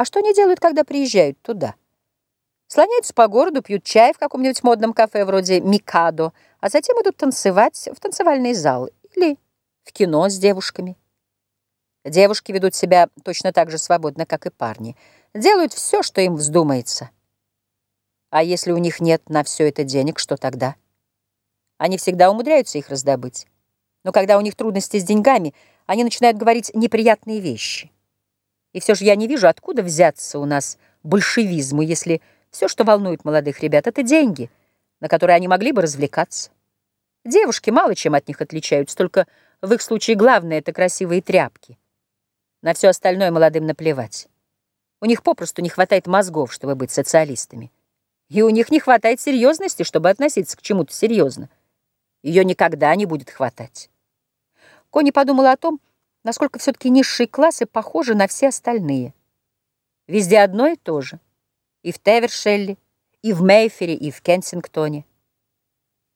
А что они делают, когда приезжают туда? Слоняются по городу, пьют чай в каком-нибудь модном кафе вроде «Микадо», а затем идут танцевать в танцевальный зал или в кино с девушками. Девушки ведут себя точно так же свободно, как и парни. Делают все, что им вздумается. А если у них нет на все это денег, что тогда? Они всегда умудряются их раздобыть. Но когда у них трудности с деньгами, они начинают говорить неприятные вещи. И все же я не вижу, откуда взяться у нас большевизму, если все, что волнует молодых ребят, это деньги, на которые они могли бы развлекаться. Девушки мало чем от них отличаются, только в их случае главное — это красивые тряпки. На все остальное молодым наплевать. У них попросту не хватает мозгов, чтобы быть социалистами. И у них не хватает серьезности, чтобы относиться к чему-то серьезно. Ее никогда не будет хватать. Кони подумала о том, насколько все-таки низшие классы похожи на все остальные. Везде одно и то же. И в Тевершелле, и в Мейфере, и в Кенсингтоне.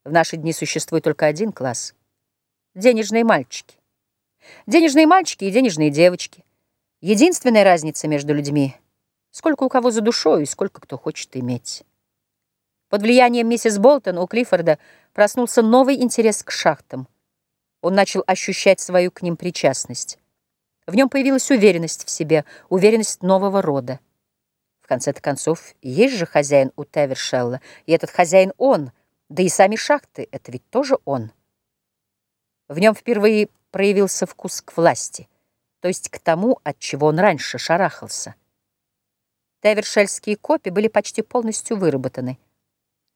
В наши дни существует только один класс — денежные мальчики. Денежные мальчики и денежные девочки. Единственная разница между людьми — сколько у кого за душой и сколько кто хочет иметь. Под влиянием миссис Болтон у Клиффорда проснулся новый интерес к шахтам. Он начал ощущать свою к ним причастность. В нем появилась уверенность в себе, уверенность нового рода. В конце-то концов, есть же хозяин у Тевершелла, и этот хозяин он, да и сами шахты — это ведь тоже он. В нем впервые проявился вкус к власти, то есть к тому, от чего он раньше шарахался. Тевершельские копи были почти полностью выработаны.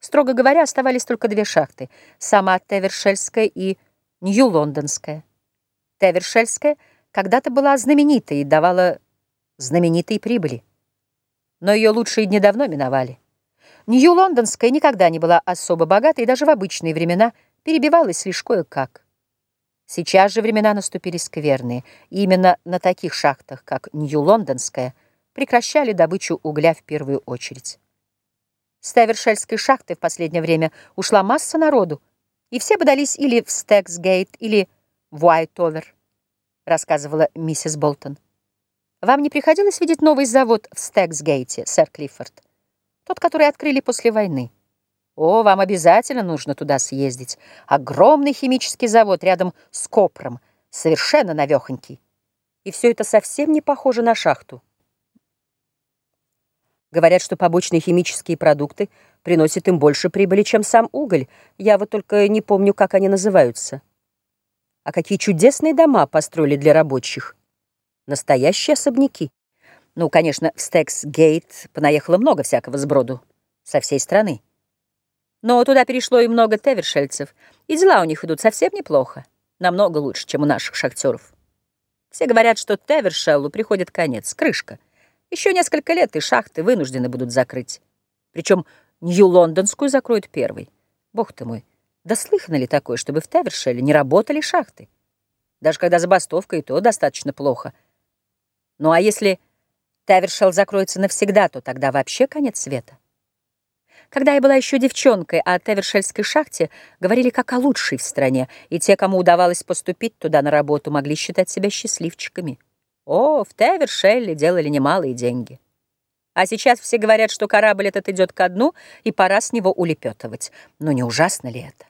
Строго говоря, оставались только две шахты — сама Тевершельская и Нью-Лондонская. Тевершельская когда-то была знаменитой и давала знаменитые прибыли но ее лучшие дни давно миновали. Нью-Лондонская никогда не была особо богатой и даже в обычные времена перебивалась лишь кое-как. Сейчас же времена наступили скверные, и именно на таких шахтах, как Нью-Лондонская, прекращали добычу угля в первую очередь. С Тавершельской шахты в последнее время ушла масса народу, и все подались или в Стексгейт, или в Уайтовер, рассказывала миссис Болтон. Вам не приходилось видеть новый завод в Стэксгейте, сэр Клиффорд? Тот, который открыли после войны. О, вам обязательно нужно туда съездить. Огромный химический завод рядом с Копром, совершенно навехонький. И все это совсем не похоже на шахту. Говорят, что побочные химические продукты приносят им больше прибыли, чем сам уголь. Я вот только не помню, как они называются. А какие чудесные дома построили для рабочих. Настоящие особняки. Ну, конечно, в Стекс-Гейт понаехало много всякого сброду со всей страны. Но туда перешло и много тевершельцев, и дела у них идут совсем неплохо, намного лучше, чем у наших шахтеров. Все говорят, что Тевершеллу приходит конец, крышка. Еще несколько лет, и шахты вынуждены будут закрыть. Причем Нью-Лондонскую закроют первой. Бог ты мой, да слыхано ли такое, чтобы в Тевершелле не работали шахты? Даже когда забастовка, и то достаточно плохо — ну а если Тавершелл закроется навсегда, то тогда вообще конец света. Когда я была еще девчонкой, о Тавершельской шахте говорили как о лучшей в стране, и те, кому удавалось поступить туда на работу, могли считать себя счастливчиками. О, в Тавершелле делали немалые деньги. А сейчас все говорят, что корабль этот идет ко дну, и пора с него улепетывать. Но не ужасно ли это?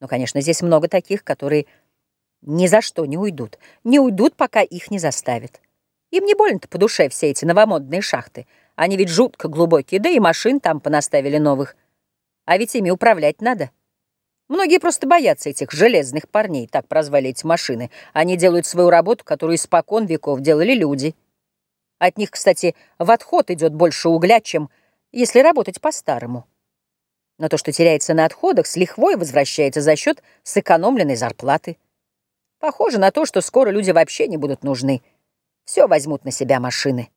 Ну, конечно, здесь много таких, которые ни за что не уйдут. Не уйдут, пока их не заставят. Им не больно-то по душе все эти новомодные шахты. Они ведь жутко глубокие, да и машин там понаставили новых. А ведь ими управлять надо. Многие просто боятся этих железных парней, так прозвали эти машины. Они делают свою работу, которую испокон веков делали люди. От них, кстати, в отход идет больше угля, чем если работать по-старому. Но то, что теряется на отходах, с лихвой возвращается за счет сэкономленной зарплаты. Похоже на то, что скоро люди вообще не будут нужны. Все возьмут на себя машины.